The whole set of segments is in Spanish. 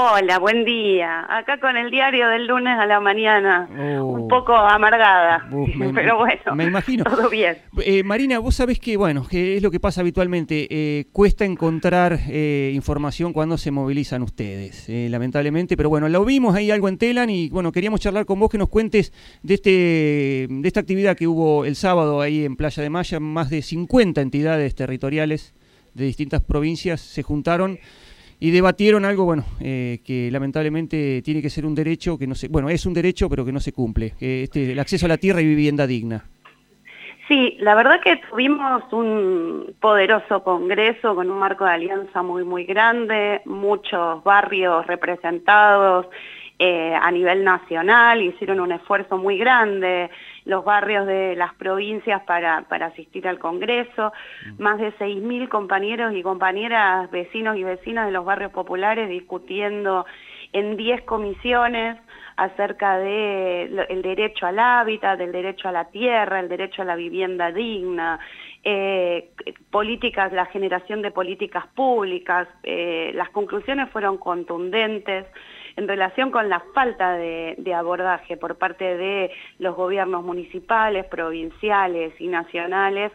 Hola, buen día. Acá con el diario del lunes a la mañana, un oh. poco amargada, pero bueno, me imagino. todo bien. Eh, Marina, vos sabés que, bueno, que es lo que pasa habitualmente, eh, cuesta encontrar eh, información cuando se movilizan ustedes, lamentablemente, pero bueno, lo vimos ahí algo en Telan y bueno, queríamos charlar con vos que nos cuentes de, este, de esta actividad que hubo el sábado ahí en Playa de Maya, más de 50 entidades territoriales de distintas provincias se juntaron y debatieron algo, bueno, eh, que lamentablemente tiene que ser un derecho que no se, bueno, es un derecho pero que no se cumple, este, el acceso a la tierra y vivienda digna. Sí, la verdad que tuvimos un poderoso congreso con un marco de alianza muy, muy grande, muchos barrios representados, eh, a nivel nacional, hicieron un esfuerzo muy grande los barrios de las provincias para, para asistir al Congreso, mm. más de 6.000 compañeros y compañeras, vecinos y vecinas de los barrios populares discutiendo en 10 comisiones acerca del el derecho al hábitat, del derecho a la tierra, el derecho a la vivienda digna, eh, políticas, la generación de políticas públicas. Eh, las conclusiones fueron contundentes en relación con la falta de, abordaje por parte de los gobiernos municipales, provinciales y nacionales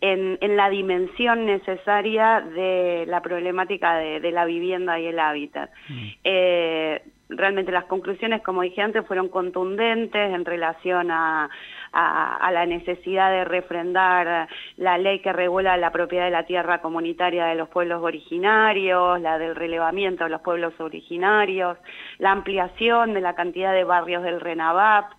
en, la dimensión necesaria de la problemática de, la vivienda y el hábitat. Mm. Eh, realmente las conclusiones, como dije antes, fueron contundentes en relación a, la necesidad de refrendar la ley que regula la propiedad de la tierra comunitaria de los pueblos originarios, la del relevamiento de los pueblos originarios, la ampliación de la cantidad de barrios del RENAVAP,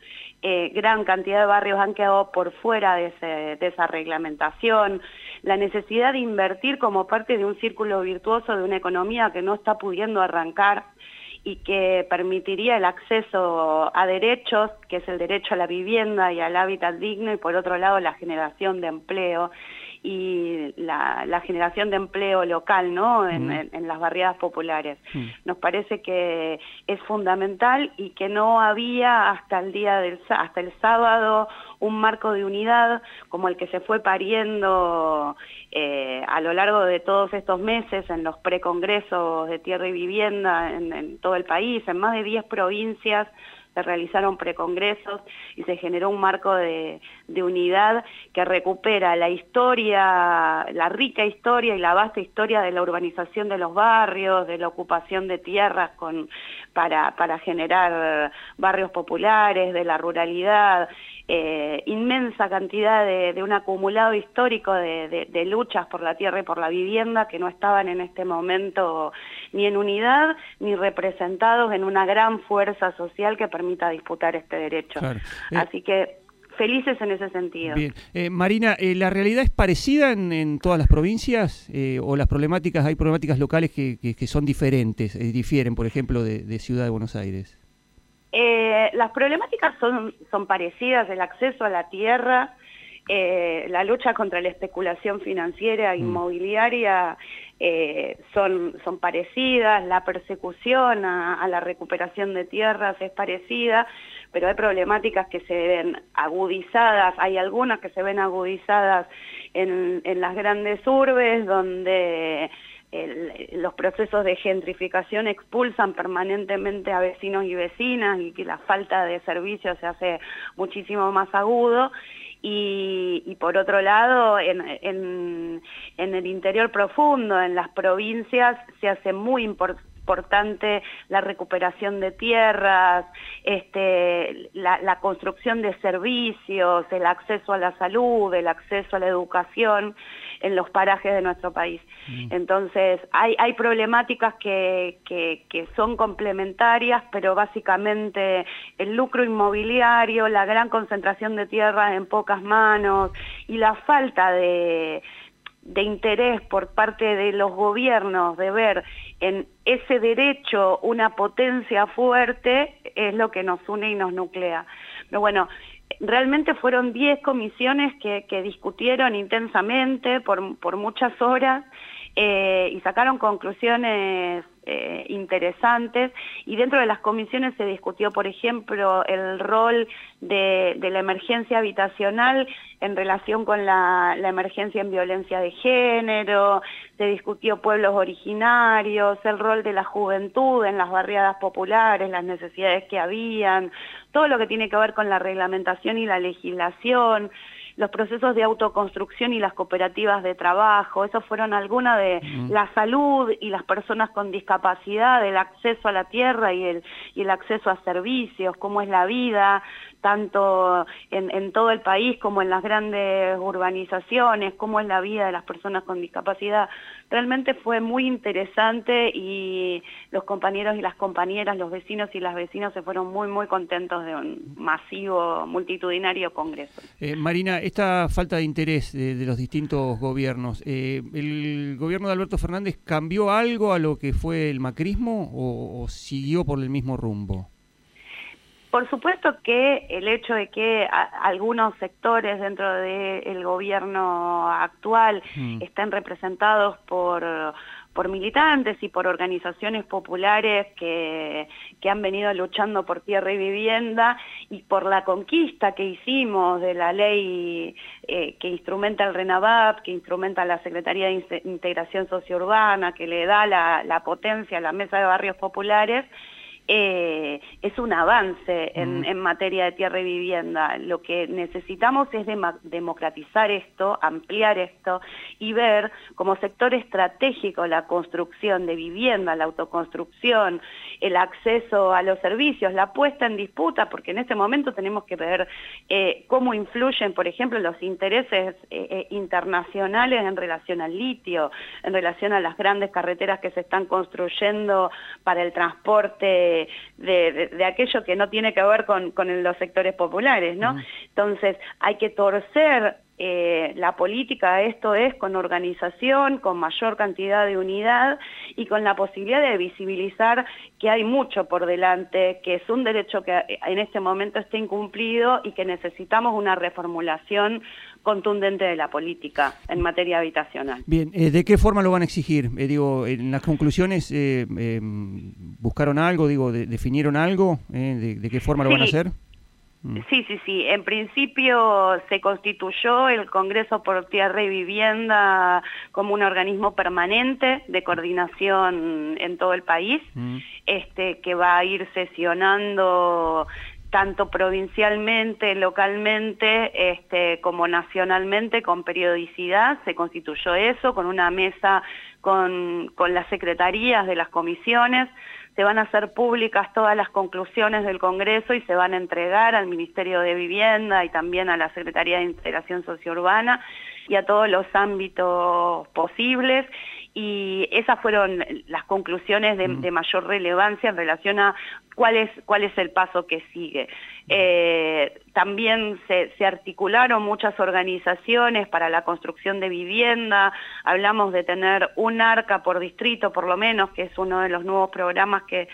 eh, gran cantidad de barrios han quedado por fuera de, de esa reglamentación, la necesidad de invertir como parte de un círculo virtuoso de una economía que no está pudiendo arrancar y que permitiría el acceso a derechos, que es el derecho a la vivienda y al hábitat digno, y por otro lado la generación de empleo y la, generación de empleo local ¿no? en, las barriadas populares. Nos parece que es fundamental y que no había hasta el día del hasta el sábado un marco de unidad como el que se fue pariendo eh, a lo largo de todos estos meses en los precongresos de tierra y vivienda en, en todo el país, en más de 10 provincias se realizaron precongresos y se generó un marco de, unidad que recupera la historia, la rica historia y la vasta historia de la urbanización de los barrios, de la ocupación de tierras con, para, para generar barrios populares, de la ruralidad, eh, inmensa cantidad de, un acumulado histórico de, de, luchas por la tierra y por la vivienda que no estaban en este momento ni en unidad ni representados en una gran fuerza social que permita disputar este derecho. Eh, Así que felices en ese sentido. Bien. Eh, Marina, eh, ¿la realidad es parecida en, todas las provincias o las problemáticas, hay problemáticas locales que, son diferentes, difieren, por ejemplo, de, Ciudad de Buenos Aires? Las problemáticas son, son parecidas, el acceso a la tierra, la lucha contra la especulación financiera, mm. inmobiliaria, eh, son, son parecidas, la persecución a, la recuperación de tierras es parecida, pero hay problemáticas que se ven agudizadas, hay algunas que se ven agudizadas en, en las grandes urbes donde los procesos de gentrificación expulsan permanentemente a vecinos y vecinas y que la falta de servicios se hace muchísimo más agudo. Y, por otro lado, en, en, el interior profundo, en las provincias, se hace muy importante la recuperación de tierras, este, la, construcción de servicios, el acceso a la salud, el acceso a la educación en los parajes de nuestro país. Mm. Entonces, hay, hay problemáticas que, que, que, son complementarias, pero básicamente el lucro inmobiliario, la gran concentración de tierras en pocas manos y la falta de de interés por parte de los gobiernos de ver en ese derecho una potencia fuerte es lo que nos une y nos nuclea. Pero bueno, realmente fueron 10 comisiones que, discutieron intensamente por, muchas horas eh, y sacaron conclusiones eh, interesantes. Y dentro de las comisiones se discutió, por ejemplo, el rol de, la emergencia habitacional en relación con la, emergencia en violencia de género, se discutió pueblos originarios, el rol de la juventud en las barriadas populares, las necesidades que habían, todo lo que tiene que ver con la reglamentación y la legislación, los procesos de autoconstrucción y las cooperativas de trabajo, esos fueron algunas de la salud y las personas con discapacidad, el acceso a la tierra y el, y el acceso a servicios, cómo es la vida, tanto en, todo el país como en las grandes urbanizaciones, cómo es la vida de las personas con discapacidad. Realmente fue muy interesante y los compañeros y las compañeras, los vecinos y las vecinas se fueron muy, muy contentos de un masivo, multitudinario congreso. Eh, Marina, esta falta de interés de, los distintos gobiernos, eh, ¿el gobierno de Alberto Fernández cambió algo a lo que fue el macrismo o siguió por el mismo rumbo? Por supuesto que el hecho de que algunos sectores dentro del gobierno actual mm. estén representados por, por militantes y por organizaciones populares que, que, han venido luchando por tierra y vivienda y por la conquista que hicimos de la ley eh, que instrumenta el RENAVAP, que instrumenta la Secretaría de Integración Sociourbana, que le da la, la potencia a la Mesa de Barrios Populares, eh, es un avance en, materia de tierra y vivienda. Lo que necesitamos es democratizar esto, ampliar esto y ver como sector estratégico la construcción de vivienda, la autoconstrucción, el acceso a los servicios, la puesta en disputa, porque en este momento tenemos que ver eh, cómo influyen, por ejemplo, los intereses eh, internacionales en relación al litio, en relación a las grandes carreteras que se están construyendo para el transporte de, aquello que no tiene que ver con, los sectores populares, ¿no? Entonces, hay que torcer eh, la política, esto es con organización, con mayor cantidad de unidad y con la posibilidad de visibilizar que hay mucho por delante, que es un derecho que en este momento está incumplido y que necesitamos una reformulación contundente de la política en materia habitacional. Bien, eh, ¿de qué forma lo van a exigir? Eh, digo, en las conclusiones eh, buscaron algo, digo, definieron algo, de, qué forma lo van a hacer? Mm. Sí, sí, sí. En principio se constituyó el Congreso por Tierra y Vivienda como un organismo permanente de coordinación en todo el país, mm. este, que va a ir sesionando tanto provincialmente, localmente, este, como nacionalmente, con periodicidad, se constituyó eso, con una mesa con, con las secretarías de las comisiones, se van a hacer públicas todas las conclusiones del Congreso y se van a entregar al Ministerio de Vivienda y también a la Secretaría de Integración Sociourbana y a todos los ámbitos posibles y esas fueron las conclusiones de, mm. de, mayor relevancia en relación a cuál es, cuál es el paso que sigue. Eh, también se, articularon muchas organizaciones para la construcción de vivienda, hablamos de tener un arca por distrito por lo menos, que es uno de los nuevos programas que,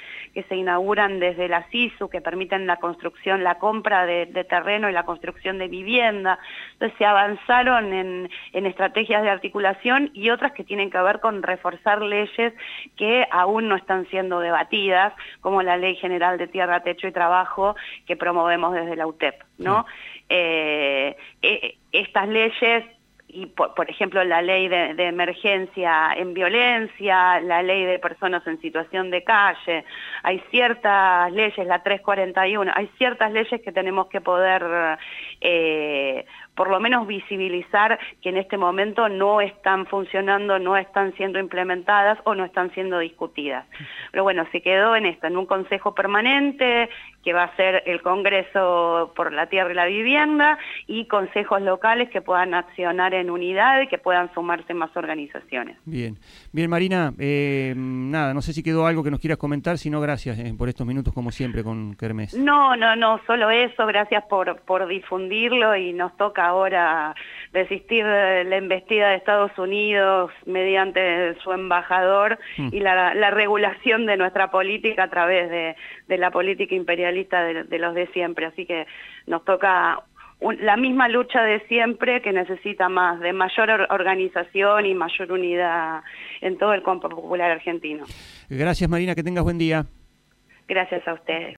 se inauguran desde la CISU, que permiten la construcción, la compra de, terreno y la construcción de vivienda. Entonces se avanzaron en, en estrategias de articulación y otras que tienen que ver con reforzar leyes que aún no están siendo debatidas, como la Ley General de Tierra, Techo y Trabajo, que promovemos desde la UTEP. ¿no? Eh, eh, estas leyes y por, ejemplo la ley de, emergencia en violencia, la ley de personas en situación de calle, hay ciertas leyes, la 341, hay ciertas leyes que tenemos que poder eh, por lo menos visibilizar que en este momento no están funcionando, no están siendo implementadas o no están siendo discutidas. Pero bueno, se quedó en esto, en un consejo permanente que va a ser el Congreso por la Tierra y la Vivienda y consejos locales que puedan accionar en unidad y que puedan sumarse más organizaciones. Bien, bien Marina, eh, nada, no sé si quedó algo que nos quieras comentar, si no, gracias eh, por estos minutos como siempre con Kermés. No, no, no, solo eso, gracias por, por difundirlo y nos toca ahora resistir la embestida de Estados Unidos mediante su embajador mm. y la, regulación de nuestra política a través de, la política imperialista de, los de siempre. Así que nos toca la misma lucha de siempre que necesita más, de mayor organización y mayor unidad en todo el campo popular argentino. Gracias Marina, que tengas buen día. Gracias a ustedes.